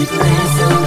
Sweetness